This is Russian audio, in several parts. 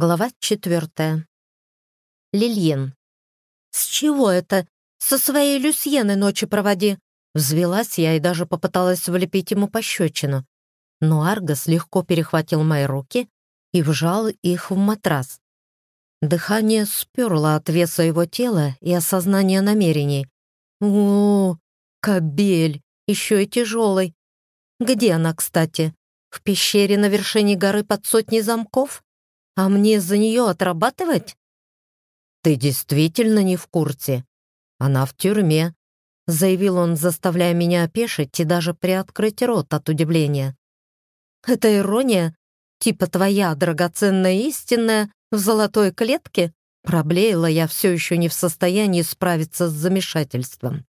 Глава четвертая. Лильен. «С чего это? Со своей Люсьены ночи проводи!» Взвелась я и даже попыталась влепить ему пощечину. Но Аргос легко перехватил мои руки и вжал их в матрас. Дыхание сперло от веса его тела и осознания намерений. о кобель, еще и тяжелый. Где она, кстати? В пещере на вершине горы под сотней замков? А мне за нее отрабатывать? Ты действительно не в курсе. Она в тюрьме, заявил он, заставляя меня опешить и даже приоткрыть рот от удивления. Это ирония? Типа твоя драгоценная истинная в золотой клетке? Проблеяла я все еще не в состоянии справиться с замешательством.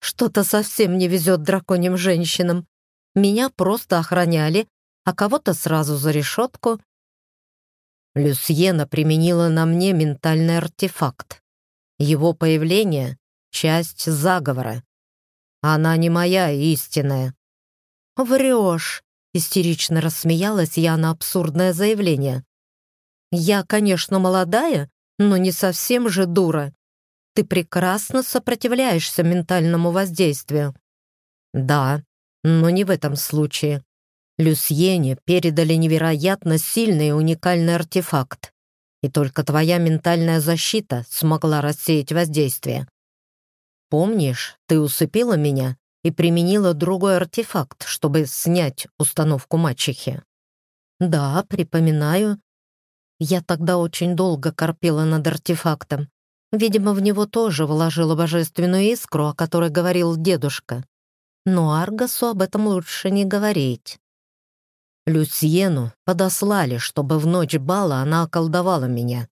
Что-то совсем не везет драконьим женщинам. Меня просто охраняли, а кого-то сразу за решетку, Люсьена применила на мне ментальный артефакт. Его появление — часть заговора. Она не моя истинная. «Врешь!» — истерично рассмеялась я на абсурдное заявление. «Я, конечно, молодая, но не совсем же дура. Ты прекрасно сопротивляешься ментальному воздействию». «Да, но не в этом случае. Люсьене передали невероятно сильный и уникальный артефакт, и только твоя ментальная защита смогла рассеять воздействие. Помнишь, ты усыпила меня и применила другой артефакт, чтобы снять установку мачехи? Да, припоминаю. Я тогда очень долго корпела над артефактом. Видимо, в него тоже вложила божественную искру, о которой говорил дедушка. Но Аргасу об этом лучше не говорить. Люсьену подослали, чтобы в ночь бала она околдовала меня.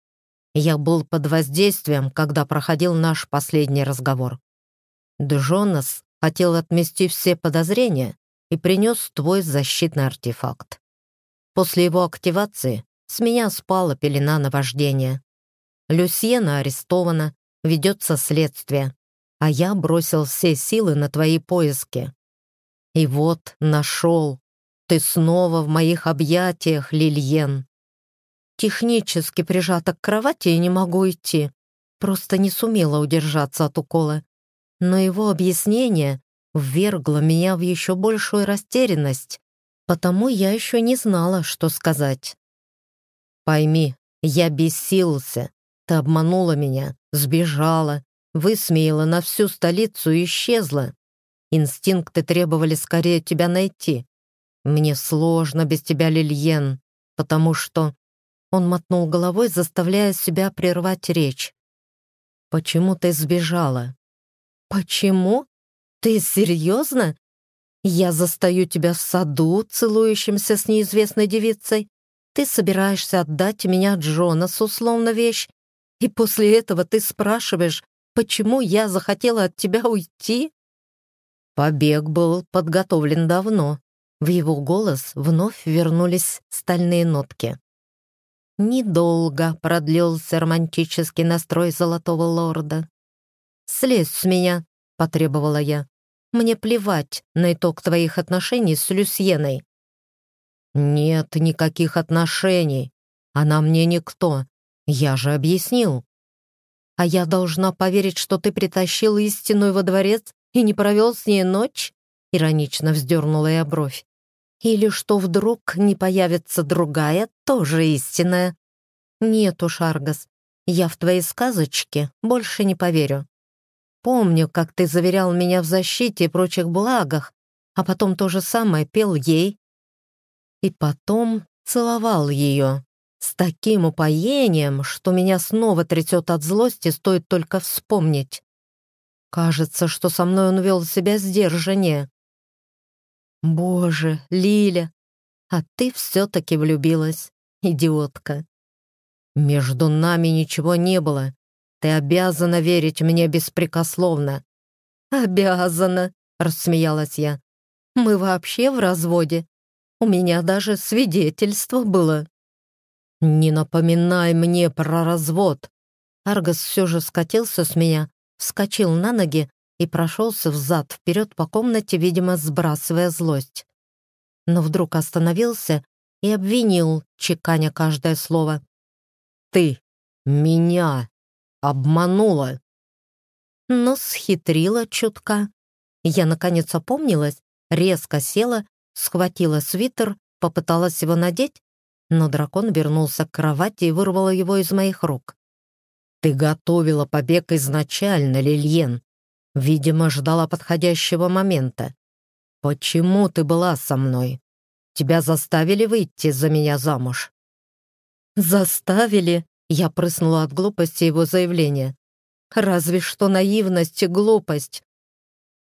Я был под воздействием, когда проходил наш последний разговор. Джонас хотел отмести все подозрения и принес твой защитный артефакт. После его активации с меня спала пелена наваждения. Люсьена арестована, ведется следствие, а я бросил все силы на твои поиски. И вот нашел, ты снова в моих объятиях, Лильен. Технически прижата к кровати и не могу идти. Просто не сумела удержаться от укола. Но его объяснение ввергло меня в еще большую растерянность, потому я еще не знала, что сказать. Пойми, я бесился. Ты обманула меня, сбежала, высмеяла на всю столицу и исчезла. Инстинкты требовали скорее тебя найти. «Мне сложно без тебя, Лильен, потому что...» Он мотнул головой, заставляя себя прервать речь. «Почему ты сбежала?» «Почему? Ты серьезно? Я застаю тебя в саду, целующимся с неизвестной девицей. Ты собираешься отдать меня Джонасу, словно вещь, и после этого ты спрашиваешь, почему я захотела от тебя уйти?» Побег был подготовлен давно. В его голос вновь вернулись стальные нотки. Недолго продлился романтический настрой золотого лорда. «Слезь с меня», — потребовала я. «Мне плевать на итог твоих отношений с Люсьеной». «Нет никаких отношений. Она мне никто. Я же объяснил». «А я должна поверить, что ты притащил истинную во дворец и не провел с ней ночь?» Иронично вздернула я бровь. Или что вдруг не появится другая, тоже истинная? Нет уж, Аргас, я в твои сказочки больше не поверю. Помню, как ты заверял меня в защите и прочих благах, а потом то же самое пел ей. И потом целовал ее с таким упоением, что меня снова трясет от злости, стоит только вспомнить. Кажется, что со мной он вел себя сдержаннее. Боже, Лиля, а ты все-таки влюбилась, идиотка. Между нами ничего не было. Ты обязана верить мне беспрекословно. Обязана, рассмеялась я. Мы вообще в разводе. У меня даже свидетельство было. Не напоминай мне про развод. Аргос все же скатился с меня, вскочил на ноги и прошелся взад-вперед по комнате, видимо, сбрасывая злость. Но вдруг остановился и обвинил, чеканя каждое слово. «Ты меня обманула!» Но схитрила чутка. Я, наконец, опомнилась, резко села, схватила свитер, попыталась его надеть, но дракон вернулся к кровати и вырвал его из моих рук. «Ты готовила побег изначально, Лильен. Видимо, ждала подходящего момента. Почему ты была со мной? Тебя заставили выйти за меня замуж?» «Заставили?» — я прыснула от глупости его заявления. «Разве что наивность и глупость».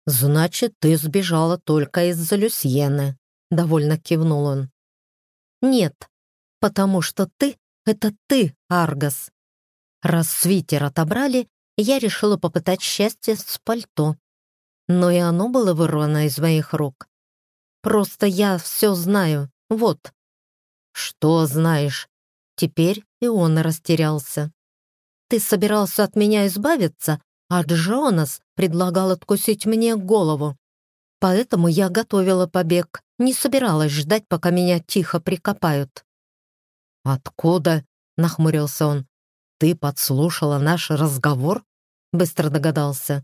«Значит, ты сбежала только из-за Люсьены», — довольно кивнул он. «Нет, потому что ты — это ты, Аргас. Раз свитер отобрали, я решила попытать счастье с пальто. Но и оно было вырвано из моих рук. Просто я все знаю, вот. Что знаешь? Теперь и он растерялся. Ты собирался от меня избавиться, а Джонас предлагал откусить мне голову. Поэтому я готовила побег, не собиралась ждать, пока меня тихо прикопают. «Откуда?» — нахмурился он. «Ты подслушала наш разговор?» — быстро догадался.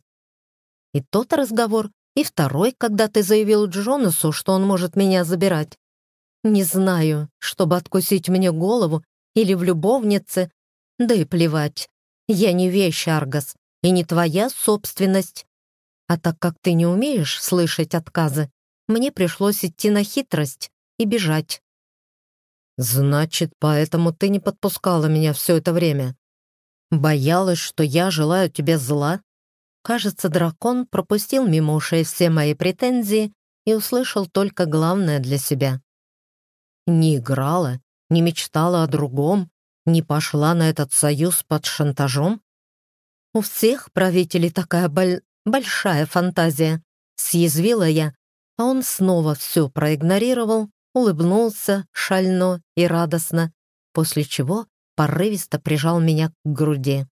«И тот разговор, и второй, когда ты заявил Джонасу, что он может меня забирать. Не знаю, чтобы откусить мне голову или в любовнице, да и плевать. Я не вещь, Аргас, и не твоя собственность. А так как ты не умеешь слышать отказы, мне пришлось идти на хитрость и бежать. «Значит, поэтому ты не подпускала меня все это время? Боялась, что я желаю тебе зла?» Кажется, дракон пропустил мимо ушей все мои претензии и услышал только главное для себя. Не играла, не мечтала о другом, не пошла на этот союз под шантажом? У всех правителей такая боль... большая фантазия, съязвила я, а он снова все проигнорировал улыбнулся шально и радостно, после чего порывисто прижал меня к груди.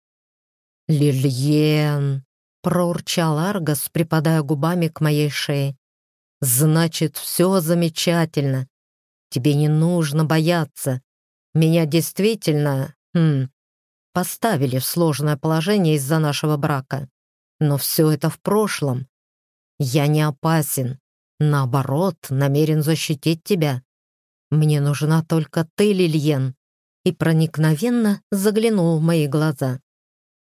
«Лильен!» — проурчал Аргас, припадая губами к моей шее. «Значит, все замечательно. Тебе не нужно бояться. Меня действительно, хм, поставили в сложное положение из-за нашего брака. Но все это в прошлом. Я не опасен. Наоборот, намерен защитить тебя. Мне нужна только ты, Лильен. И проникновенно заглянул в мои глаза.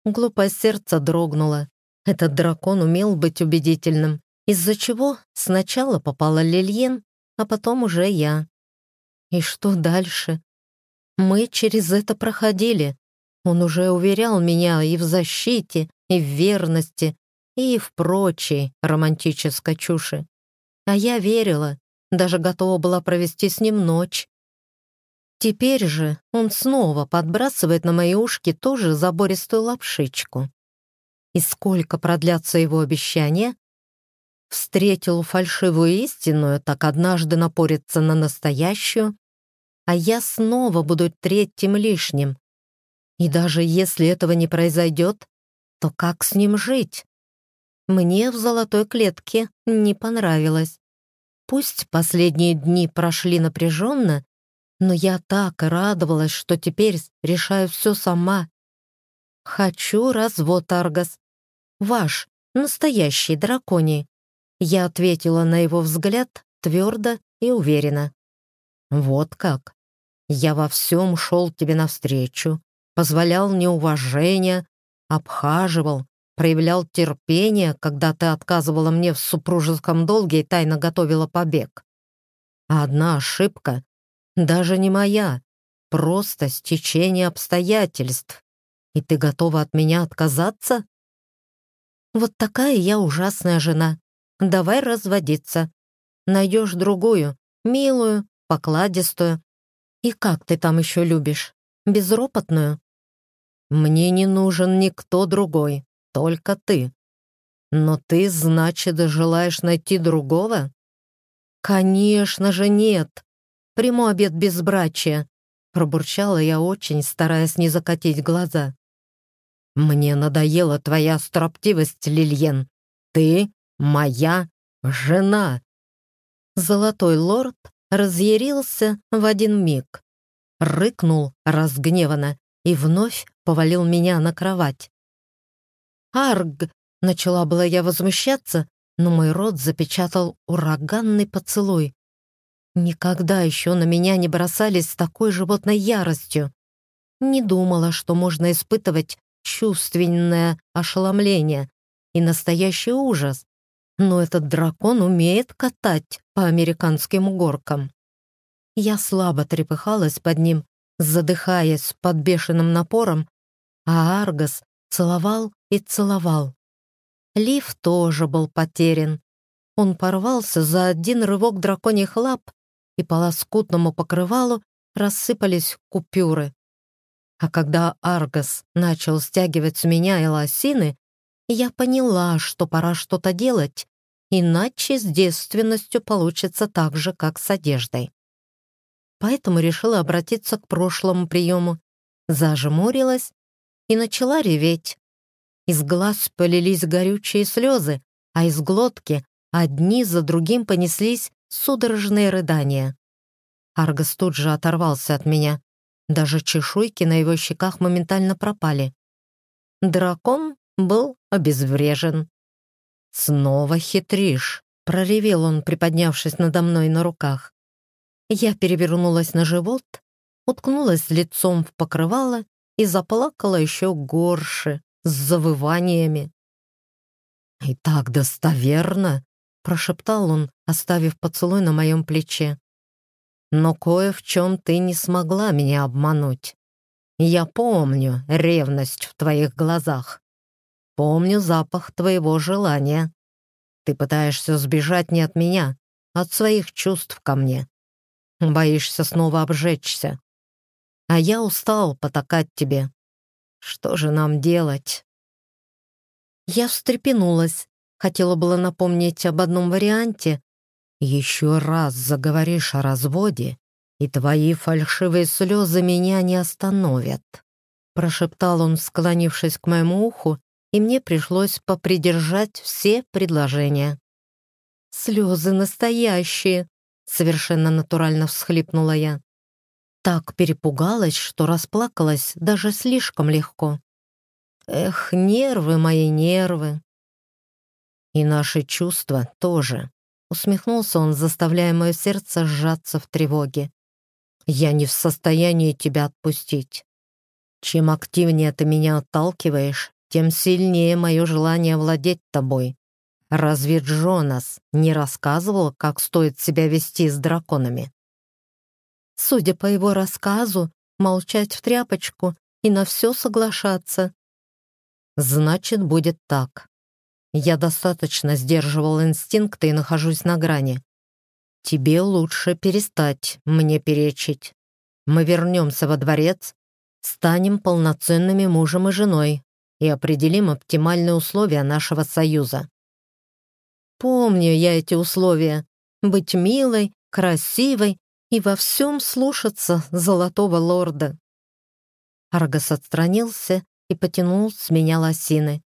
Глупое сердце дрогнуло. Этот дракон умел быть убедительным, из-за чего сначала попала Лильен, а потом уже я. И что дальше? Мы через это проходили. Он уже уверял меня и в защите, и в верности, и в прочей романтической чуши. А я верила, даже готова была провести с ним ночь. Теперь же он снова подбрасывает на мои ушки тоже забористую лапшичку. И сколько продлятся его обещания? Встретил фальшивую истинную, так однажды напорится на настоящую, а я снова буду третьим лишним. И даже если этого не произойдет, то как с ним жить? Мне в золотой клетке не понравилось. Пусть последние дни прошли напряженно, но я так радовалась, что теперь решаю все сама. Хочу развод, Аргас. Ваш, настоящий драконий. Я ответила на его взгляд твердо и уверенно. Вот как. Я во всем шел тебе навстречу, позволял неуважение, обхаживал, проявлял терпение, когда ты отказывала мне в супружеском долге и тайно готовила побег. А одна ошибка, даже не моя, просто стечение обстоятельств. И ты готова от меня отказаться? Вот такая я ужасная жена. Давай разводиться. Найдешь другую, милую, покладистую. И как ты там еще любишь? Безропотную? Мне не нужен никто другой только ты. Но ты, значит, желаешь найти другого? Конечно же нет. Приму обед безбрачия. Пробурчала я очень, стараясь не закатить глаза. Мне надоела твоя строптивость, Лильен. Ты моя жена. Золотой лорд разъярился в один миг. Рыкнул разгневанно и вновь повалил меня на кровать. «Арг!» — начала была я возмущаться, но мой рот запечатал ураганный поцелуй. Никогда еще на меня не бросались с такой животной яростью. Не думала, что можно испытывать чувственное ошеломление и настоящий ужас. Но этот дракон умеет катать по американским горкам. Я слабо трепыхалась под ним, задыхаясь под бешеным напором, а Аргос целовал и целовал. Лив тоже был потерян. Он порвался за один рывок драконьих лап, и по лоскутному покрывалу рассыпались купюры. А когда Аргос начал стягивать с меня элосины, я поняла, что пора что-то делать, иначе с девственностью получится так же, как с одеждой. Поэтому решила обратиться к прошлому приему, зажмурилась и начала реветь. Из глаз полились горючие слезы, а из глотки одни за другим понеслись судорожные рыдания. Аргос тут же оторвался от меня. Даже чешуйки на его щеках моментально пропали. Дракон был обезврежен. «Снова хитришь», — проревел он, приподнявшись надо мной на руках. Я перевернулась на живот, уткнулась лицом в покрывало и заплакала еще горше, с завываниями. «И так достоверно!» — прошептал он, оставив поцелуй на моем плече. «Но кое в чем ты не смогла меня обмануть. Я помню ревность в твоих глазах. Помню запах твоего желания. Ты пытаешься сбежать не от меня, а от своих чувств ко мне. Боишься снова обжечься. А я устал потакать тебе. Что же нам делать? Я встрепенулась, хотела было напомнить об одном варианте. Еще раз заговоришь о разводе, и твои фальшивые слезы меня не остановят. Прошептал он, склонившись к моему уху, и мне пришлось попридержать все предложения. «Слезы настоящие!» — совершенно натурально всхлипнула я. Так перепугалась, что расплакалась даже слишком легко. Эх, нервы мои, нервы. И наши чувства тоже. Усмехнулся он, заставляя мое сердце сжаться в тревоге. Я не в состоянии тебя отпустить. Чем активнее ты меня отталкиваешь, тем сильнее мое желание владеть тобой. Разве Джонас не рассказывал, как стоит себя вести с драконами? Судя по его рассказу, молчать в тряпочку и на все соглашаться. Значит, будет так. Я достаточно сдерживал инстинкты и нахожусь на грани. Тебе лучше перестать мне перечить. Мы вернемся во дворец, станем полноценными мужем и женой, и определим оптимальные условия нашего союза. Помню я эти условия. Быть милой, красивой и во всем слушаться золотого лорда. Аргос отстранился и потянул с меня лосины.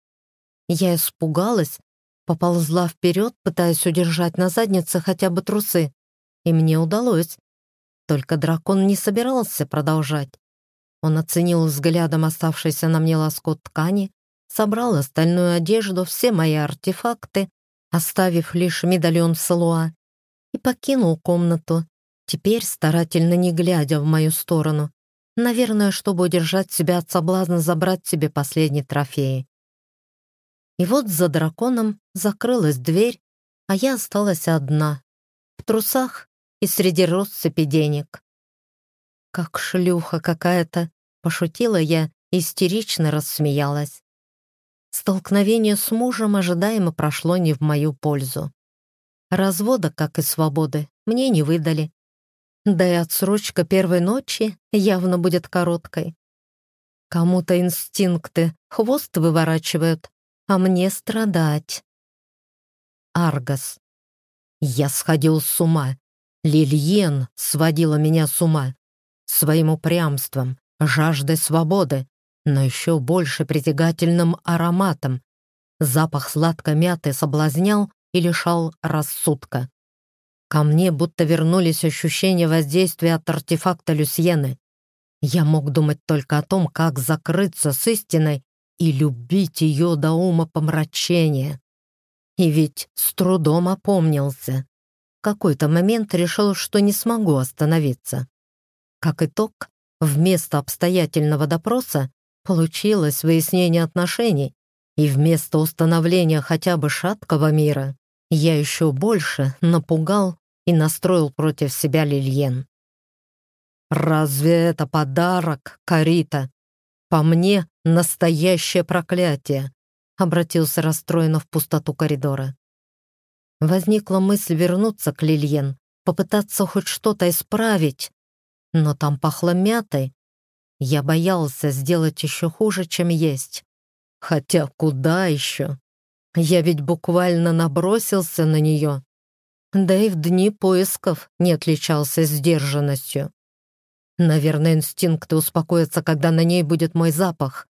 Я испугалась, поползла вперед, пытаясь удержать на заднице хотя бы трусы, и мне удалось. Только дракон не собирался продолжать. Он оценил взглядом оставшийся на мне лоскут ткани, собрал остальную одежду, все мои артефакты, оставив лишь медальон Салуа, и покинул комнату, теперь старательно не глядя в мою сторону, наверное, чтобы удержать себя от соблазна забрать себе последний трофей. И вот за драконом закрылась дверь, а я осталась одна, в трусах и среди россыпи денег. «Как шлюха какая-то!» — пошутила я, истерично рассмеялась. Столкновение с мужем ожидаемо прошло не в мою пользу. Развода, как и свободы, мне не выдали. Да и отсрочка первой ночи явно будет короткой. Кому-то инстинкты хвост выворачивают, а мне страдать. Аргос. Я сходил с ума. Лильен сводила меня с ума своим упрямством, жаждой свободы, но еще больше притягательным ароматом. Запах сладкой мяты соблазнял и лишал рассудка. Ко мне будто вернулись ощущения воздействия от артефакта Люсьены. Я мог думать только о том, как закрыться с истиной и любить ее до ума помрачения. И ведь с трудом опомнился. В какой-то момент решил, что не смогу остановиться. Как итог, вместо обстоятельного допроса получилось выяснение отношений, и вместо установления хотя бы шаткого мира я еще больше напугал и настроил против себя Лильен. «Разве это подарок, Карита? По мне настоящее проклятие!» обратился расстроенно в пустоту коридора. Возникла мысль вернуться к Лильен, попытаться хоть что-то исправить, но там пахло мятой. Я боялся сделать еще хуже, чем есть. Хотя куда еще? Я ведь буквально набросился на нее. Да и в дни поисков не отличался сдержанностью. Наверное, инстинкты успокоятся, когда на ней будет мой запах.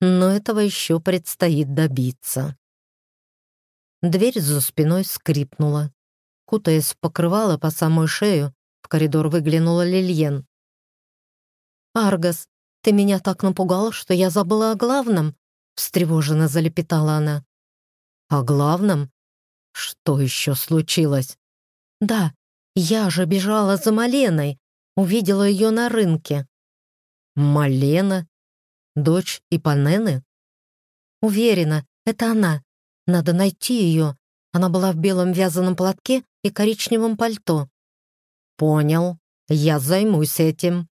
Но этого еще предстоит добиться. Дверь за спиной скрипнула. Кутаясь в покрывало по самой шею, в коридор выглянула Лильен. «Аргас, ты меня так напугал, что я забыла о главном», встревоженно залепетала она. «О главном? Что еще случилось?» «Да, я же бежала за Маленой, увидела ее на рынке». «Малена? Дочь Ипанены?» «Уверена, это она. Надо найти ее. Она была в белом вязаном платке и коричневом пальто». «Понял. Я займусь этим».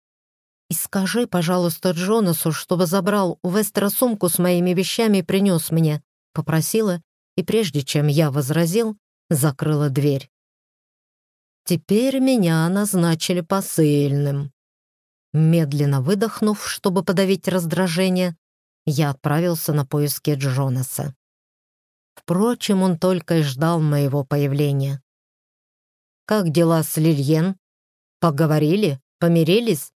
«И скажи, пожалуйста, Джонасу, чтобы забрал у Вестера сумку с моими вещами и принес мне», — попросила, и прежде чем я возразил, закрыла дверь. Теперь меня назначили посыльным. Медленно выдохнув, чтобы подавить раздражение, я отправился на поиски Джонаса. Впрочем, он только и ждал моего появления. «Как дела с Лильен? Поговорили? Помирились?»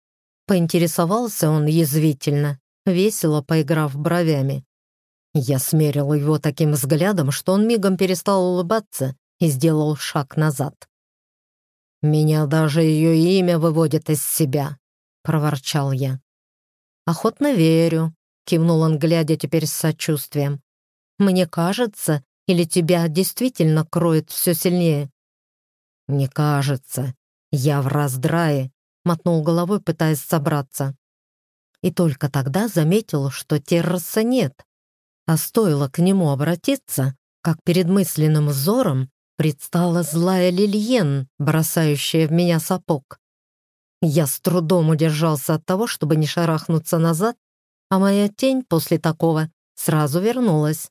Поинтересовался он язвительно, весело поиграв бровями. Я смерил его таким взглядом, что он мигом перестал улыбаться и сделал шаг назад. «Меня даже ее имя выводит из себя», — проворчал я. «Охотно верю», — кивнул он, глядя теперь с сочувствием. «Мне кажется, или тебя действительно кроет все сильнее?» «Не кажется. Я в раздрае мотнул головой, пытаясь собраться. И только тогда заметил, что терраса нет. А стоило к нему обратиться, как перед мысленным взором предстала злая Лильен, бросающая в меня сапог. Я с трудом удержался от того, чтобы не шарахнуться назад, а моя тень после такого сразу вернулась.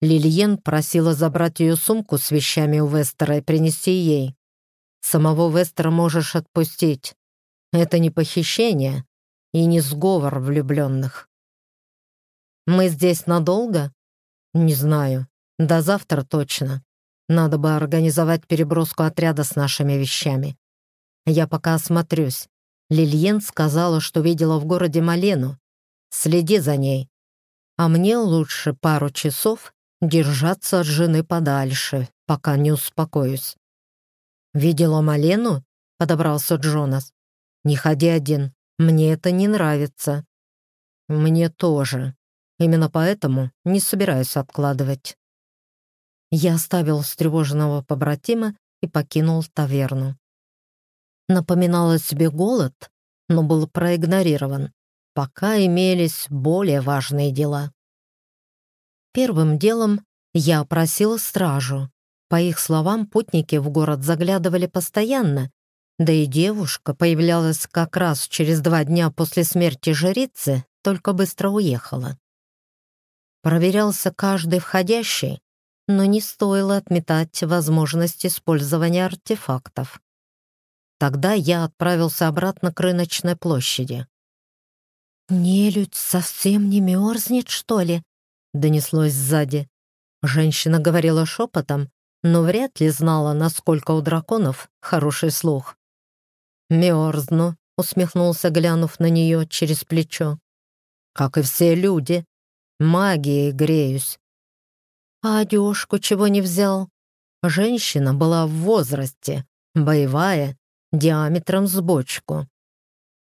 Лильен просила забрать ее сумку с вещами у Вестера и принести ей. Самого Вестера можешь отпустить. Это не похищение и не сговор влюбленных. Мы здесь надолго? Не знаю. До завтра точно. Надо бы организовать переброску отряда с нашими вещами. Я пока осмотрюсь. Лильен сказала, что видела в городе Малену. Следи за ней. А мне лучше пару часов держаться от жены подальше, пока не успокоюсь. «Видела Малену?» — подобрался Джонас. «Не ходи один. Мне это не нравится». «Мне тоже. Именно поэтому не собираюсь откладывать». Я оставил встревоженного побратима и покинул таверну. Напоминал о себе голод, но был проигнорирован. Пока имелись более важные дела. Первым делом я опросила стражу. По их словам, путники в город заглядывали постоянно, да и девушка появлялась как раз через два дня после смерти жрицы, только быстро уехала. Проверялся каждый входящий, но не стоило отметать возможность использования артефактов. Тогда я отправился обратно к рыночной площади. «Нелюдь совсем не мерзнет, что ли?» — донеслось сзади. Женщина говорила шепотом, но вряд ли знала, насколько у драконов хороший слух. «Мерзну», — усмехнулся, глянув на нее через плечо. «Как и все люди. Магией греюсь». «А одежку чего не взял?» Женщина была в возрасте, боевая, диаметром с бочку.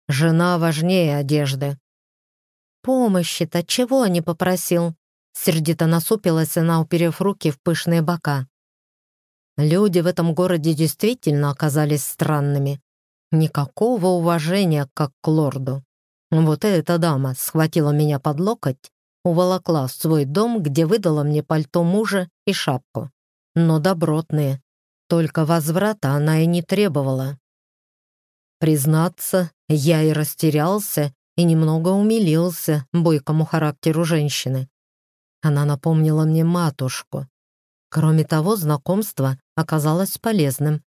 Жена важнее одежды. «Помощи-то чего не попросил?» Сердито насупилась она, уперев руки в пышные бока. Люди в этом городе действительно оказались странными. Никакого уважения, как к лорду. Вот эта дама схватила меня под локоть, уволокла в свой дом, где выдала мне пальто мужа и шапку. Но добротные. Только возврата она и не требовала. Признаться, я и растерялся, и немного умилился бойкому характеру женщины. Она напомнила мне матушку. Кроме того, знакомство оказалось полезным.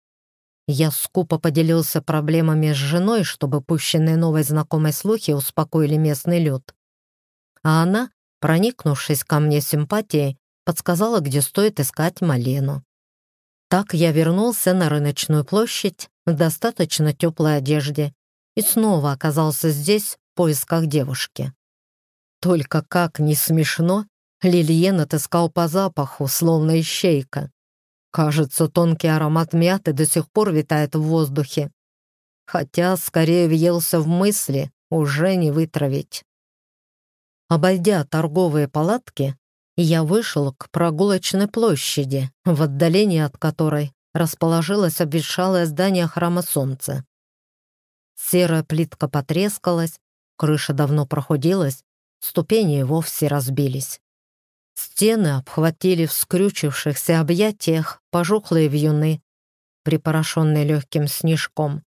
Я скупо поделился проблемами с женой, чтобы пущенные новой знакомой слухи успокоили местный люд. А она, проникнувшись ко мне симпатией, подсказала, где стоит искать Малену. Так я вернулся на рыночную площадь в достаточно теплой одежде и снова оказался здесь в поисках девушки. Только как не смешно, Лильен отыскал по запаху, словно ищейка. Кажется, тонкий аромат мяты до сих пор витает в воздухе. Хотя скорее въелся в мысли, уже не вытравить. Обойдя торговые палатки, я вышел к прогулочной площади, в отдалении от которой расположилось обветшалое здание храма солнца. Серая плитка потрескалась, крыша давно прохудилась, ступени вовсе разбились. Стены обхватили в скрючившихся объятиях пожухлые вьюны, припорошенные легким снежком.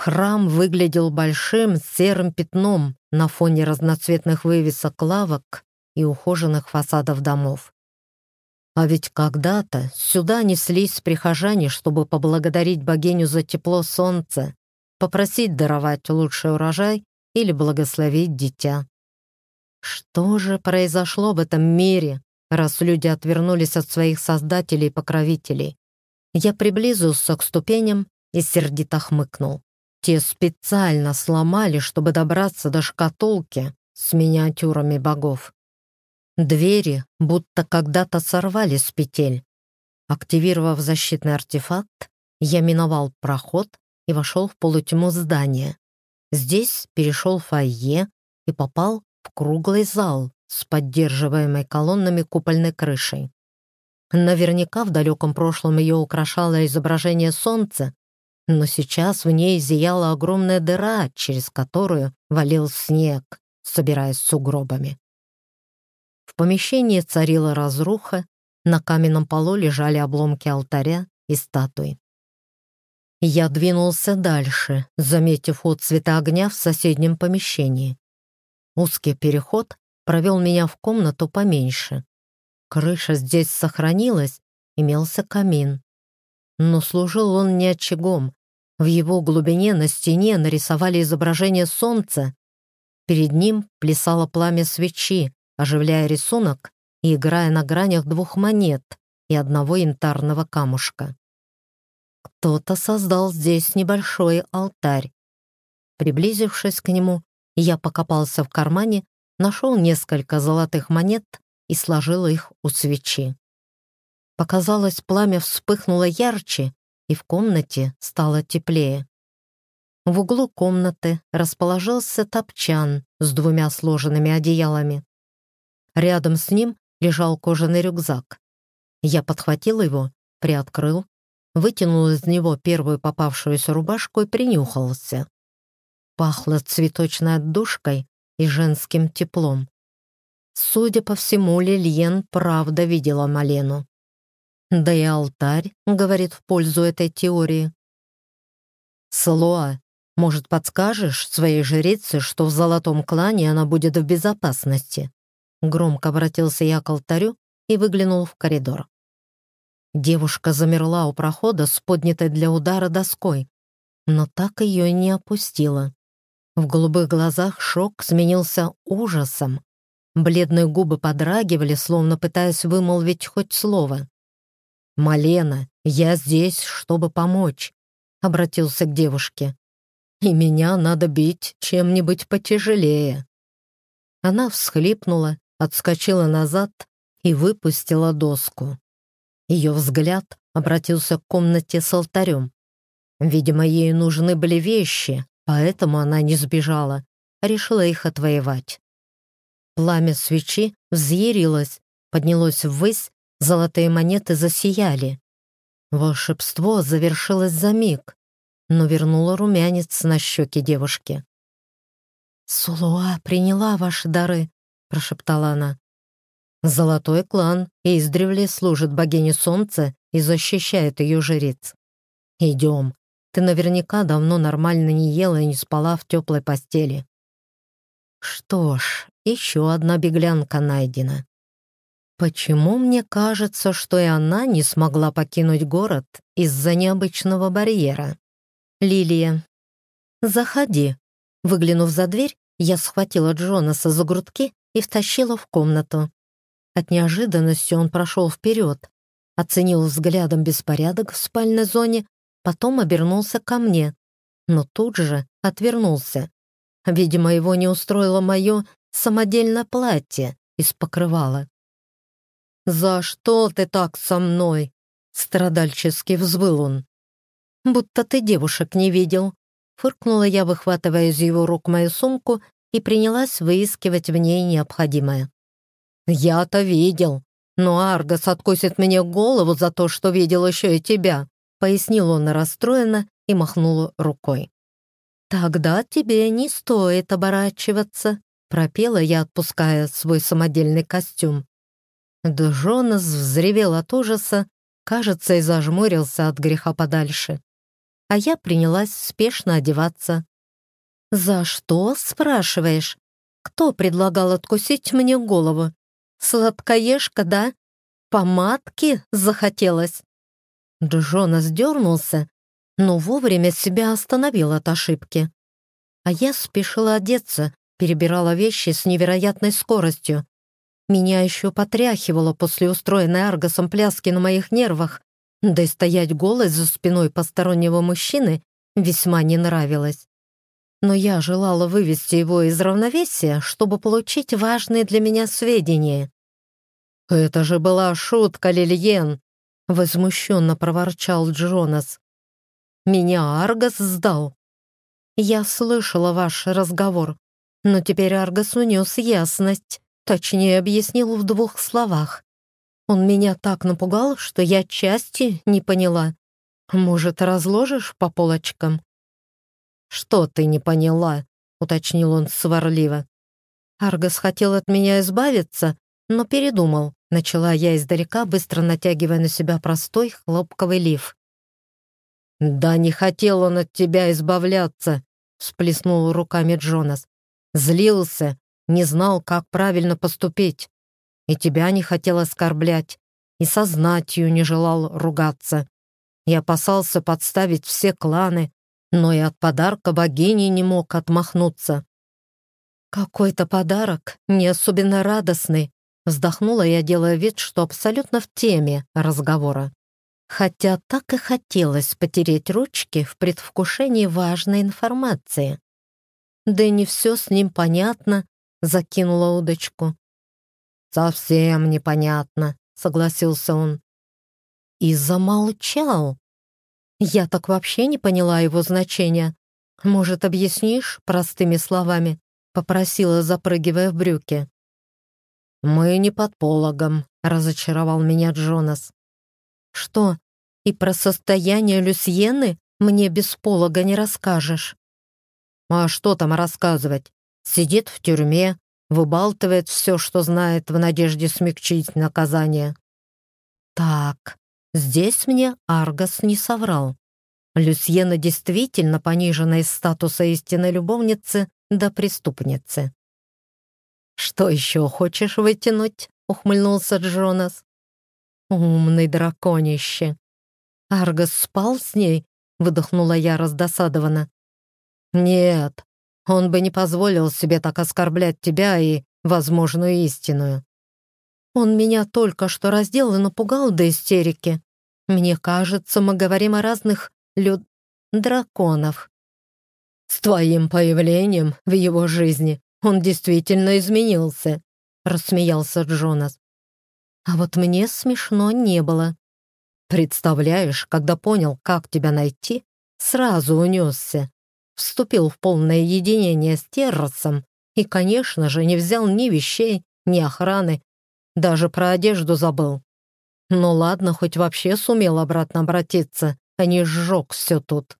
Храм выглядел большим серым пятном на фоне разноцветных вывесок лавок и ухоженных фасадов домов. А ведь когда-то сюда неслись прихожане, чтобы поблагодарить богиню за тепло солнца, попросить даровать лучший урожай или благословить дитя. Что же произошло в этом мире, раз люди отвернулись от своих создателей и покровителей? Я приблизился к ступеням и сердито хмыкнул. Те специально сломали, чтобы добраться до шкатулки с миниатюрами богов. Двери будто когда-то сорвали с петель. Активировав защитный артефакт, я миновал проход и вошел в полутьму здания. Здесь перешел фойе и попал в круглый зал с поддерживаемой колоннами купольной крышей. Наверняка в далеком прошлом ее украшало изображение солнца, но сейчас в ней зияла огромная дыра, через которую валил снег, собираясь сугробами. В помещении царила разруха, на каменном полу лежали обломки алтаря и статуи. Я двинулся дальше, заметив отцвета огня в соседнем помещении. Узкий переход провел меня в комнату поменьше. Крыша здесь сохранилась, имелся камин. Но служил он не очагом. В его глубине на стене нарисовали изображение солнца. Перед ним плясало пламя свечи, оживляя рисунок и играя на гранях двух монет и одного янтарного камушка. Кто-то создал здесь небольшой алтарь. Приблизившись к нему, я покопался в кармане, нашел несколько золотых монет и сложил их у свечи. Показалось, пламя вспыхнуло ярче, и в комнате стало теплее. В углу комнаты расположился топчан с двумя сложенными одеялами. Рядом с ним лежал кожаный рюкзак. Я подхватил его, приоткрыл, вытянул из него первую попавшуюся рубашку и принюхался. Пахло цветочной отдушкой и женским теплом. Судя по всему, Лильен правда видела Малену. Да и алтарь говорит в пользу этой теории. Слоа, может, подскажешь своей жрице, что в золотом клане она будет в безопасности? Громко обратился я к алтарю и выглянул в коридор. Девушка замерла у прохода с поднятой для удара доской, но так ее и не опустила. В голубых глазах шок сменился ужасом. Бледные губы подрагивали, словно пытаясь вымолвить хоть слово. «Малена, я здесь, чтобы помочь», — обратился к девушке. «И меня надо бить чем-нибудь потяжелее». Она всхлипнула, отскочила назад и выпустила доску. Ее взгляд обратился к комнате с алтарем. Видимо, ей нужны были вещи, поэтому она не сбежала, решила их отвоевать. Пламя свечи взъярилось, поднялось ввысь, золотые монеты засияли. Волшебство завершилось за миг, но вернуло румянец на щеки девушки. «Сулуа приняла ваши дары», — прошептала она. «Золотой клан издревле служит богине солнца и защищает ее жриц. Идем. Ты наверняка давно нормально не ела и не спала в теплой постели». Что ж, еще одна беглянка найдена. Почему мне кажется, что и она не смогла покинуть город из-за необычного барьера? Лилия. «Заходи». Выглянув за дверь, я схватила Джонаса за грудки и втащила в комнату. От неожиданности он прошел вперед, оценил взглядом беспорядок в спальной зоне, потом обернулся ко мне, но тут же отвернулся. Видимо, его не устроило мое самодельное платье из покрывала. «За что ты так со мной?» — страдальчески взвыл он. «Будто ты девушек не видел», — фыркнула я, выхватывая из его рук мою сумку и принялась выискивать в ней необходимое. «Я-то видел, но Аргас откусит мне голову за то, что видел еще и тебя», — пояснил он расстроенно и махнул рукой. «Тогда тебе не стоит оборачиваться», — пропела я, отпуская свой самодельный костюм. Джонас взревел от ужаса, кажется, и зажмурился от греха подальше. А я принялась спешно одеваться. «За что?» — спрашиваешь. «Кто предлагал откусить мне голову? Сладкоежка, да? Помадки захотелось?» Джонас дернулся, но вовремя себя остановил от ошибки. А я спешила одеться, перебирала вещи с невероятной скоростью. Меня еще потряхивало после устроенной Аргосом пляски на моих нервах, да и стоять голой за спиной постороннего мужчины весьма не нравилось. Но я желала вывести его из равновесия, чтобы получить важные для меня сведения. «Это же была шутка, Лильен!» — возмущенно проворчал Джонас. «Меня Аргос сдал». «Я слышала ваш разговор, но теперь Аргос унес ясность. Точнее, объяснил в двух словах. Он меня так напугал, что я части не поняла. Может, разложишь по полочкам? «Что ты не поняла?» — уточнил он сварливо. Аргос хотел от меня избавиться, но передумал. Начала я издалека, быстро натягивая на себя простой хлопковый лиф. «Да не хотел он от тебя избавляться!» — всплеснул руками Джонас. «Злился, не знал, как правильно поступить. И тебя не хотел оскорблять, и со не желал ругаться. И опасался подставить все кланы, но и от подарка богини не мог отмахнуться. «Какой-то подарок, не особенно радостный», вздохнула я, делая вид, что абсолютно в теме разговора. Хотя так и хотелось потереть ручки в предвкушении важной информации. Да и не все с ним понятно, закинула удочку. «Совсем непонятно», — согласился он. И замолчал. Я так вообще не поняла его значения. Может, объяснишь простыми словами?» — попросила, запрыгивая в брюки. «Мы не под пологом», — разочаровал меня Джонас. «Что, и про состояние Люсьены мне без полога не расскажешь?» «А что там рассказывать? Сидит в тюрьме, выбалтывает все, что знает, в надежде смягчить наказание. Так, здесь мне Аргос не соврал. Люсьена действительно понижена из статуса истинной любовницы до преступницы. «Что еще хочешь вытянуть?» — ухмыльнулся Джонас. «Умный драконище!» «Аргос спал с ней?» — выдохнула я раздосадованно. «Нет, он бы не позволил себе так оскорблять тебя и возможную истинную. Он меня только что раздел и напугал до истерики. Мне кажется, мы говорим о разных люд... драконах. С твоим появлением в его жизни он действительно изменился, рассмеялся Джонас. А вот мне смешно не было. Представляешь, когда понял, как тебя найти, сразу унесся. Вступил в полное единение с террасом и, конечно же, не взял ни вещей, ни охраны, даже про одежду забыл. Ну ладно, хоть вообще сумел обратно обратиться, а не сжег все тут.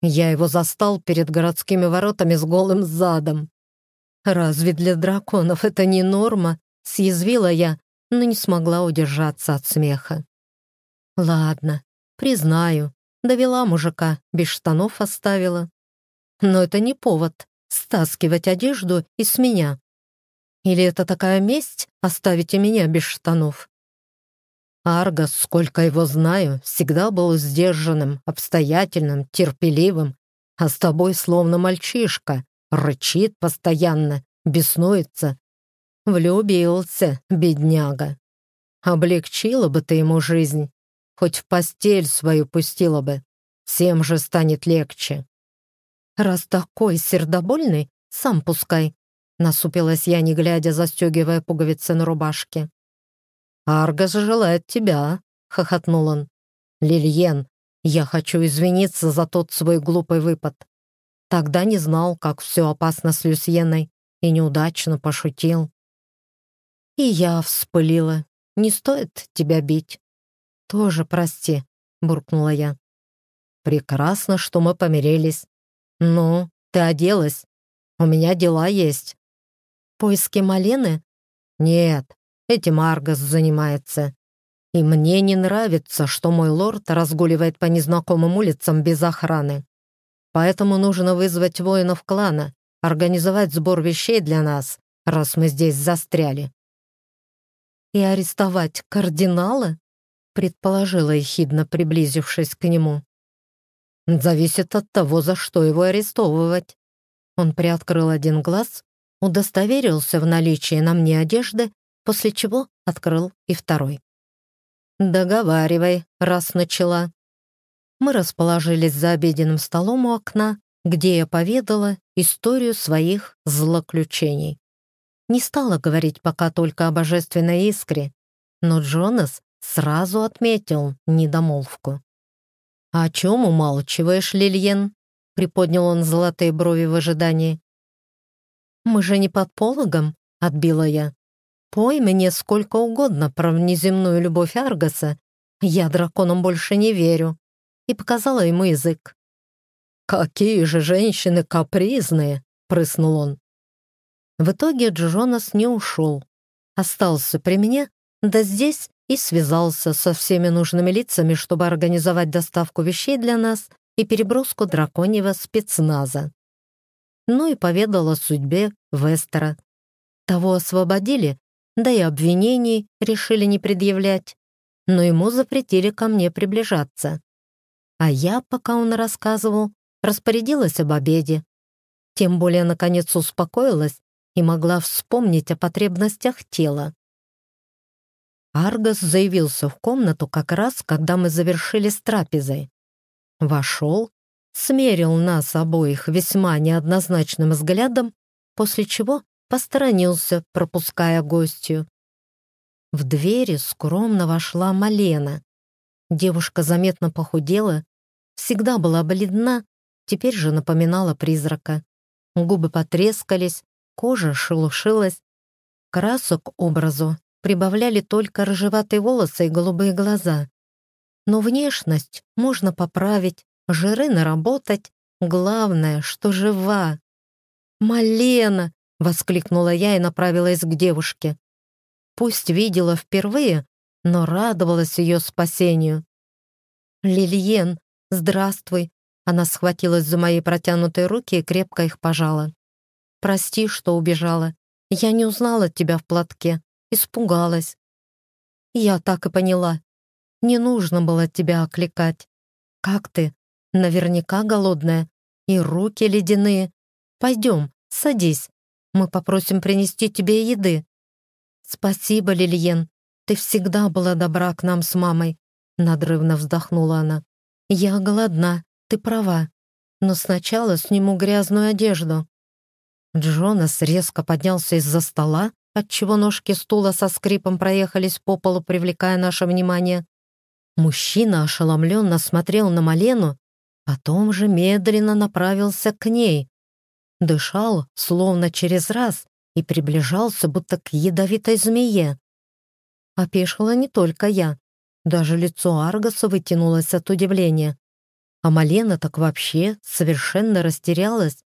Я его застал перед городскими воротами с голым задом. «Разве для драконов это не норма?» — съязвила я, но не смогла удержаться от смеха. «Ладно, признаю, довела мужика, без штанов оставила. Но это не повод стаскивать одежду и с меня. Или это такая месть — оставить и меня без штанов? Аргос, сколько его знаю, всегда был сдержанным, обстоятельным, терпеливым, а с тобой словно мальчишка, рычит постоянно, беснуется. Влюбился, бедняга. Облегчила бы ты ему жизнь, хоть в постель свою пустила бы. Всем же станет легче. Раз такой сердобольный, сам пускай, Насупилась я, не глядя, застегивая пуговицы на рубашке. «Аргос желает тебя», — хохотнул он. «Лильен, я хочу извиниться за тот свой глупый выпад. Тогда не знал, как все опасно с Люсьеной, и неудачно пошутил. И я вспылила. Не стоит тебя бить. Тоже прости, буркнула я. Прекрасно, что мы помирились. Ну, ты оделась. У меня дела есть. Поиски Малены? Нет, этим Аргос занимается. И мне не нравится, что мой лорд разгуливает по незнакомым улицам без охраны. Поэтому нужно вызвать воинов клана, организовать сбор вещей для нас, раз мы здесь застряли. «И арестовать кардинала?» — предположила ехидно, приблизившись к нему. «Зависит от того, за что его арестовывать». Он приоткрыл один глаз удостоверился в наличии на мне одежды, после чего открыл и второй. «Договаривай, раз начала». Мы расположились за обеденным столом у окна, где я поведала историю своих злоключений. Не стала говорить пока только о божественной искре, но Джонас сразу отметил недомолвку. «О чем умалчиваешь, Лильен?» — приподнял он золотые брови в ожидании. «Мы же не под пологом», — отбила я. «Пой мне сколько угодно про внеземную любовь Аргаса. Я драконам больше не верю». И показала ему язык. «Какие же женщины капризные!» — прыснул он. В итоге Джонас не ушел. Остался при мне, да здесь и связался со всеми нужными лицами, чтобы организовать доставку вещей для нас и переброску драконьего спецназа ну и поведал о судьбе Вестера. Того освободили, да и обвинений решили не предъявлять, но ему запретили ко мне приближаться. А я, пока он рассказывал, распорядилась об обеде. Тем более, наконец, успокоилась и могла вспомнить о потребностях тела. Аргос заявился в комнату как раз, когда мы завершили с трапезой. Вошел, смерил нас обоих весьма неоднозначным взглядом, после чего посторонился, пропуская гостью. В двери скромно вошла Малена. Девушка заметно похудела, всегда была бледна, теперь же напоминала призрака. Губы потрескались, кожа шелушилась. Красок образу прибавляли только рыжеватые волосы и голубые глаза. Но внешность можно поправить, жиры наработать. Главное, что жива. «Малена!» — воскликнула я и направилась к девушке. Пусть видела впервые, но радовалась ее спасению. «Лильен, здравствуй!» Она схватилась за мои протянутые руки и крепко их пожала. «Прости, что убежала. Я не узнала тебя в платке. Испугалась». «Я так и поняла. Не нужно было тебя окликать. Как ты? Наверняка голодная. И руки ледяные. Пойдем, садись. Мы попросим принести тебе еды. Спасибо, Лильен. Ты всегда была добра к нам с мамой. Надрывно вздохнула она. Я голодна, ты права. Но сначала сниму грязную одежду. Джонас резко поднялся из-за стола, отчего ножки стула со скрипом проехались по полу, привлекая наше внимание. Мужчина ошеломленно смотрел на Малену, потом же медленно направился к ней. Дышал, словно через раз, и приближался, будто к ядовитой змее. Опешила не только я. Даже лицо Аргаса вытянулось от удивления. А Малена так вообще совершенно растерялась.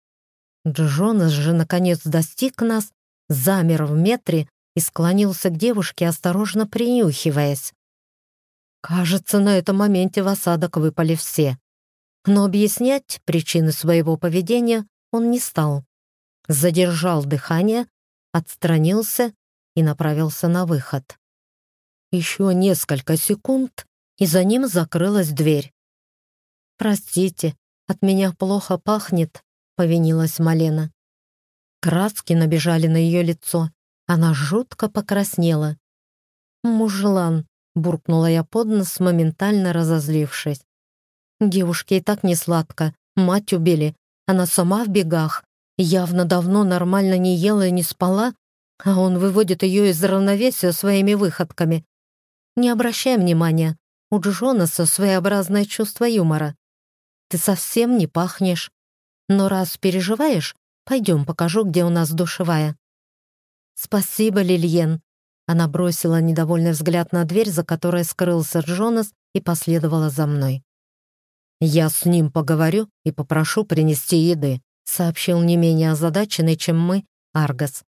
Джонас же наконец достиг нас, замер в метре и склонился к девушке, осторожно принюхиваясь. Кажется, на этом моменте в осадок выпали все. Но объяснять причины своего поведения он не стал. Задержал дыхание, отстранился и направился на выход. Еще несколько секунд, и за ним закрылась дверь. «Простите, от меня плохо пахнет», — повинилась Малена. Краски набежали на ее лицо. Она жутко покраснела. «Мужлан», — буркнула я под нос, моментально разозлившись. Девушке и так не сладко, мать убили, она сама в бегах, явно давно нормально не ела и не спала, а он выводит ее из равновесия своими выходками. Не обращай внимания, у Джонаса своеобразное чувство юмора. Ты совсем не пахнешь. Но раз переживаешь, пойдем покажу, где у нас душевая. «Спасибо, Лильен». Она бросила недовольный взгляд на дверь, за которой скрылся Джонас, и последовала за мной. «Я с ним поговорю и попрошу принести еды», сообщил не менее озадаченный, чем мы, Аргас.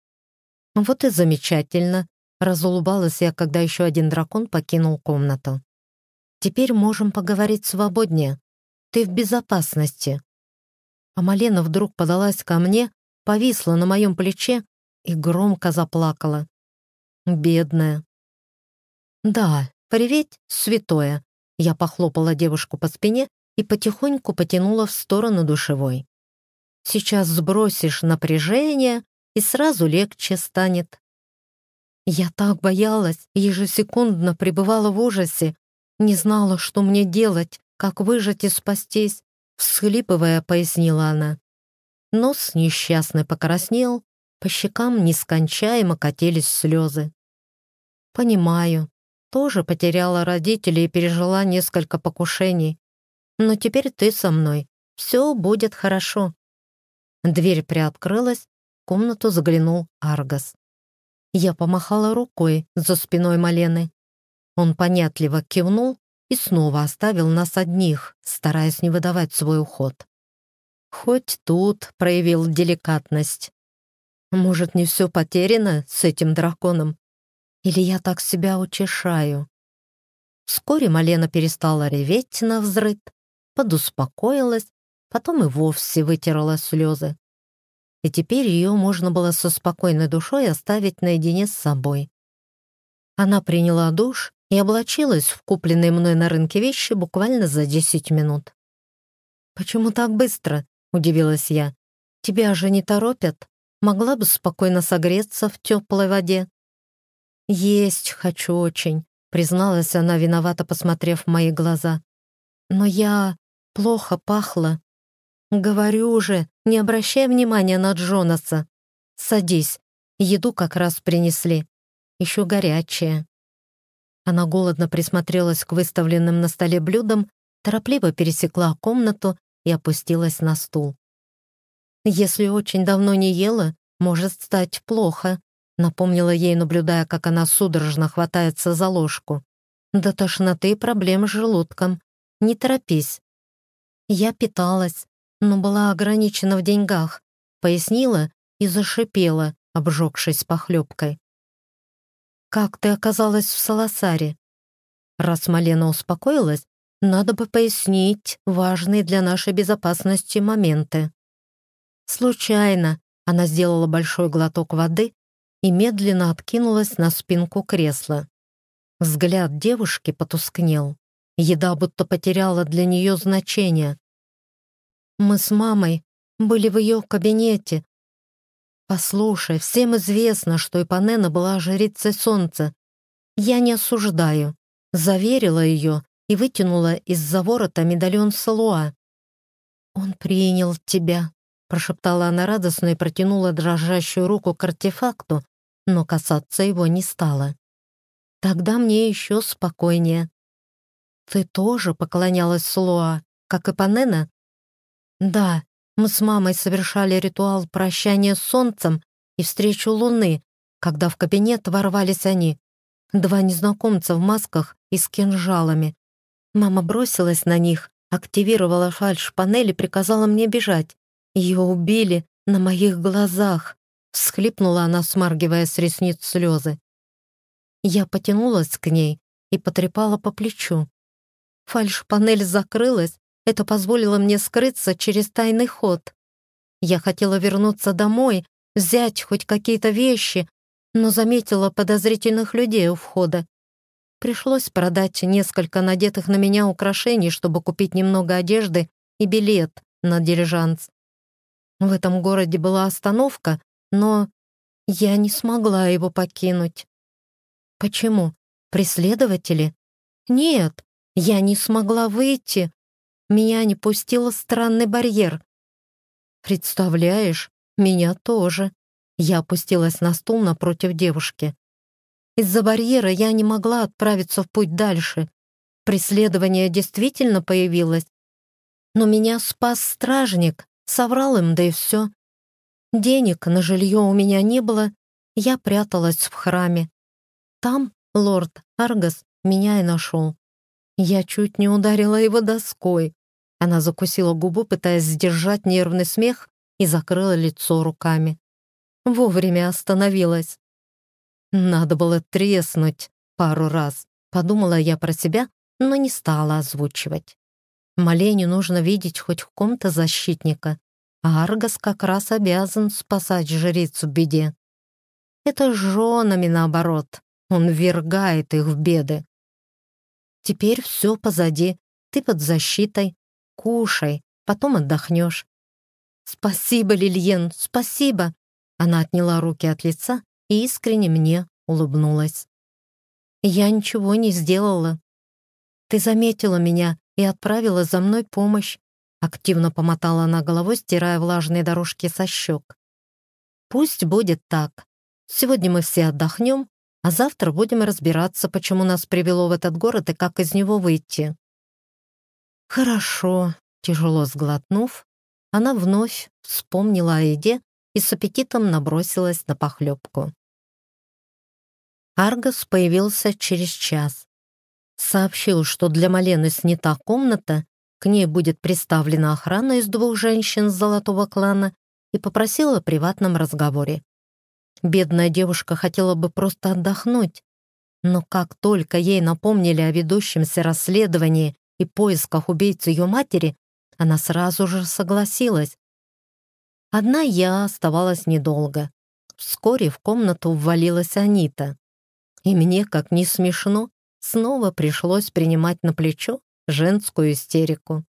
«Вот и замечательно», — разулыбалась я, когда еще один дракон покинул комнату. «Теперь можем поговорить свободнее. Ты в безопасности». А Малена вдруг подалась ко мне, повисла на моем плече и громко заплакала. Бедная. «Да, привет, святое!» Я похлопала девушку по спине и потихоньку потянула в сторону душевой. «Сейчас сбросишь напряжение, и сразу легче станет». Я так боялась, ежесекундно пребывала в ужасе, не знала, что мне делать, как выжить и спастись, всхлипывая, пояснила она. Нос несчастный покраснел, по щекам нескончаемо катились слезы. «Понимаю. Тоже потеряла родителей и пережила несколько покушений. Но теперь ты со мной. Все будет хорошо». Дверь приоткрылась, в комнату заглянул Аргас. Я помахала рукой за спиной Малены. Он понятливо кивнул и снова оставил нас одних, стараясь не выдавать свой уход. Хоть тут проявил деликатность. Может, не все потеряно с этим драконом? Или я так себя утешаю? Вскоре Малена перестала реветь на взрыд, подуспокоилась, потом и вовсе вытерла слезы. И теперь ее можно было со спокойной душой оставить наедине с собой. Она приняла душ и облачилась в купленные мной на рынке вещи буквально за 10 минут. «Почему так быстро?» — удивилась я. «Тебя же не торопят?» Могла бы спокойно согреться в теплой воде. «Есть хочу очень», — призналась она, виновато посмотрев в мои глаза. «Но я плохо пахла. Говорю же, не обращай внимания на Джонаса. Садись, еду как раз принесли. Еще горячая». Она голодно присмотрелась к выставленным на столе блюдам, торопливо пересекла комнату и опустилась на стул. «Если очень давно не ела, может стать плохо», напомнила ей, наблюдая, как она судорожно хватается за ложку. «До тошноты проблем с желудком. Не торопись». Я питалась, но была ограничена в деньгах, пояснила и зашипела, обжегшись похлебкой. «Как ты оказалась в Саласаре?» Раз Малена успокоилась, надо бы пояснить важные для нашей безопасности моменты. Случайно она сделала большой глоток воды и медленно откинулась на спинку кресла. Взгляд девушки потускнел. Еда будто потеряла для нее значение. Мы с мамой были в ее кабинете. Послушай, всем известно, что Ипанена была жрицей солнца. Я не осуждаю. Заверила ее и вытянула из-за ворота медальон Салуа. «Он принял тебя», прошептала она радостно и протянула дрожащую руку к артефакту, но касаться его не стала. Тогда мне еще спокойнее. «Ты тоже поклонялась Слоа, как и Панена?» «Да, мы с мамой совершали ритуал прощания с солнцем и встречу луны, когда в кабинет ворвались они, два незнакомца в масках и с кинжалами. Мама бросилась на них, активировала фальш-панель и приказала мне бежать. Ее убили на моих глазах. Всхлипнула она, смаргивая с ресниц слезы. Я потянулась к ней и потрепала по плечу. Фальш-панель закрылась, это позволило мне скрыться через тайный ход. Я хотела вернуться домой, взять хоть какие-то вещи, но заметила подозрительных людей у входа. Пришлось продать несколько надетых на меня украшений, чтобы купить немного одежды и билет на дирижанс. В этом городе была остановка, но я не смогла его покинуть. Почему? Преследователи? Нет, я не смогла выйти. Меня не пустил странный барьер. Представляешь, меня тоже. Я опустилась на стул напротив девушки. Из-за барьера я не могла отправиться в путь дальше. Преследование действительно появилось. Но меня спас стражник, соврал им, да и все. Денег на жилье у меня не было, я пряталась в храме. Там лорд Аргас меня и нашел. Я чуть не ударила его доской. Она закусила губу, пытаясь сдержать нервный смех, и закрыла лицо руками. Вовремя остановилась. Надо было треснуть пару раз, подумала я про себя, но не стала озвучивать. Малене нужно видеть хоть в ком-то защитника, а Аргас как раз обязан спасать жрицу беде. Это женами наоборот, он ввергает их в беды. Теперь все позади, ты под защитой, кушай, потом отдохнешь. Спасибо, Лильен, спасибо. Она отняла руки от лица и искренне мне улыбнулась. «Я ничего не сделала. Ты заметила меня и отправила за мной помощь», активно помотала она головой, стирая влажные дорожки со щек. «Пусть будет так. Сегодня мы все отдохнем, а завтра будем разбираться, почему нас привело в этот город и как из него выйти». «Хорошо», — тяжело сглотнув, она вновь вспомнила о еде и с аппетитом набросилась на похлебку. Аргос появился через час. Сообщил, что для Малены снята комната, к ней будет представлена охрана из двух женщин золотого клана и попросил о приватном разговоре. Бедная девушка хотела бы просто отдохнуть, но как только ей напомнили о ведущемся расследовании и поисках убийцы ее матери, она сразу же согласилась. Одна я оставалась недолго. Вскоре в комнату ввалилась Анита. И мне, как ни смешно, снова пришлось принимать на плечо женскую истерику.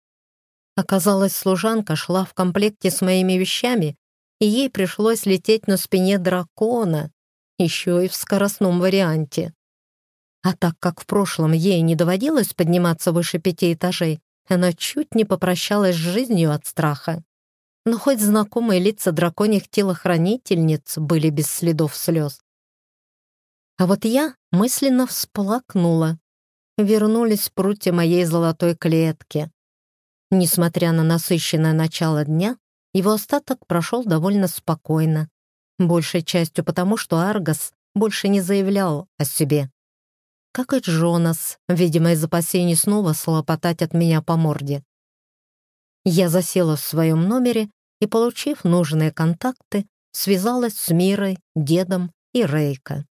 Оказалось, служанка шла в комплекте с моими вещами, и ей пришлось лететь на спине дракона, еще и в скоростном варианте. А так как в прошлом ей не доводилось подниматься выше пяти этажей, она чуть не попрощалась с жизнью от страха но хоть знакомые лица драконьих телохранительниц были без следов слез. А вот я мысленно всплакнула. Вернулись прутья моей золотой клетки. Несмотря на насыщенное начало дня, его остаток прошел довольно спокойно. Большей частью потому, что Аргас больше не заявлял о себе. Как и Джонас, видимо, из опасений снова слопотать от меня по морде. Я засела в своем номере и, получив нужные контакты, связалась с Мирой, дедом и Рейко.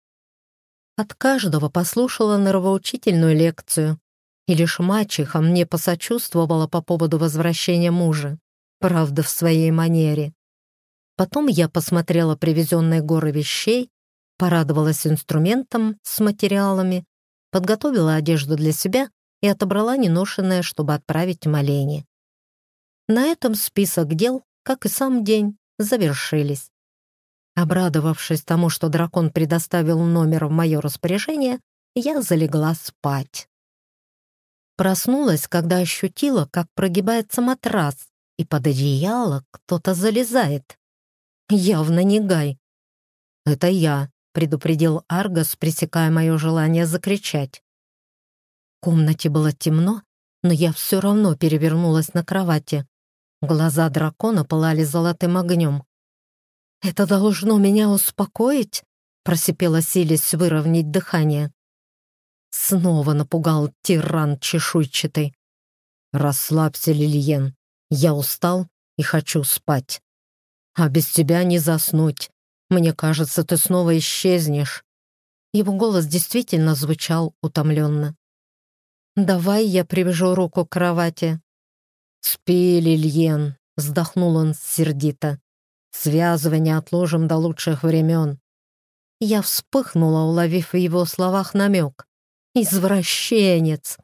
От каждого послушала нравоучительную лекцию, и лишь мачеха мне посочувствовала по поводу возвращения мужа, правда, в своей манере. Потом я посмотрела привезенные горы вещей, порадовалась инструментом с материалами, подготовила одежду для себя и отобрала неношенное, чтобы отправить Малене. На этом список дел как и сам день, завершились. Обрадовавшись тому, что дракон предоставил номер в мое распоряжение, я залегла спать. Проснулась, когда ощутила, как прогибается матрас, и под одеяло кто-то залезает. Явно не Гай. «Это я», — предупредил Аргос, пресекая мое желание закричать. комнате было темно, но я все равно перевернулась на кровати. Глаза дракона пылали золотым огнем. «Это должно меня успокоить?» — просипела силясь выровнять дыхание. Снова напугал тиран чешуйчатый. «Расслабься, Лильен. Я устал и хочу спать. А без тебя не заснуть. Мне кажется, ты снова исчезнешь». Его голос действительно звучал утомленно. «Давай я привяжу руку к кровати». «Спи, Лильен», — вздохнул он сердито. «Связывание отложим до лучших времен». Я вспыхнула, уловив в его словах намек. «Извращенец!»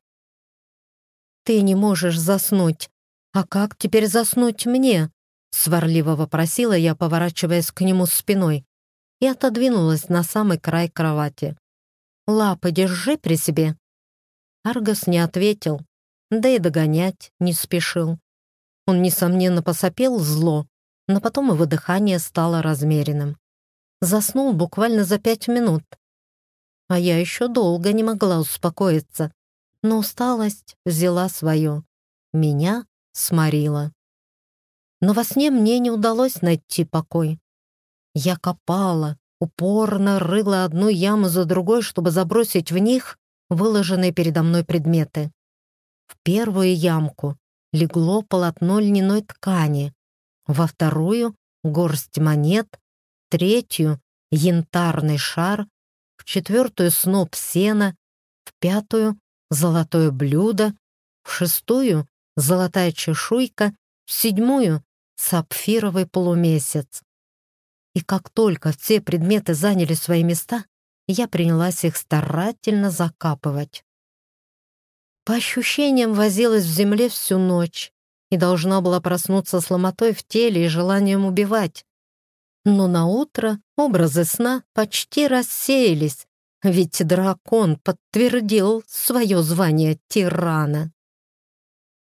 «Ты не можешь заснуть. А как теперь заснуть мне?» Сварливо вопросила я, поворачиваясь к нему спиной, и отодвинулась на самый край кровати. «Лапы держи при себе». Аргос не ответил, да и догонять не спешил. Он, несомненно, посопел зло, но потом его дыхание стало размеренным. Заснул буквально за пять минут. А я еще долго не могла успокоиться, но усталость взяла свое. Меня сморила. Но во сне мне не удалось найти покой. Я копала, упорно рыла одну яму за другой, чтобы забросить в них выложенные передо мной предметы. В первую ямку легло полотно льняной ткани, во вторую — горсть монет, третью — янтарный шар, в четвертую — сноп сена, в пятую — золотое блюдо, в шестую — золотая чешуйка, в седьмую — сапфировый полумесяц. И как только все предметы заняли свои места, я принялась их старательно закапывать. По ощущениям, возилась в земле всю ночь и должна была проснуться с ломотой в теле и желанием убивать. Но на утро образы сна почти рассеялись, ведь дракон подтвердил свое звание тирана.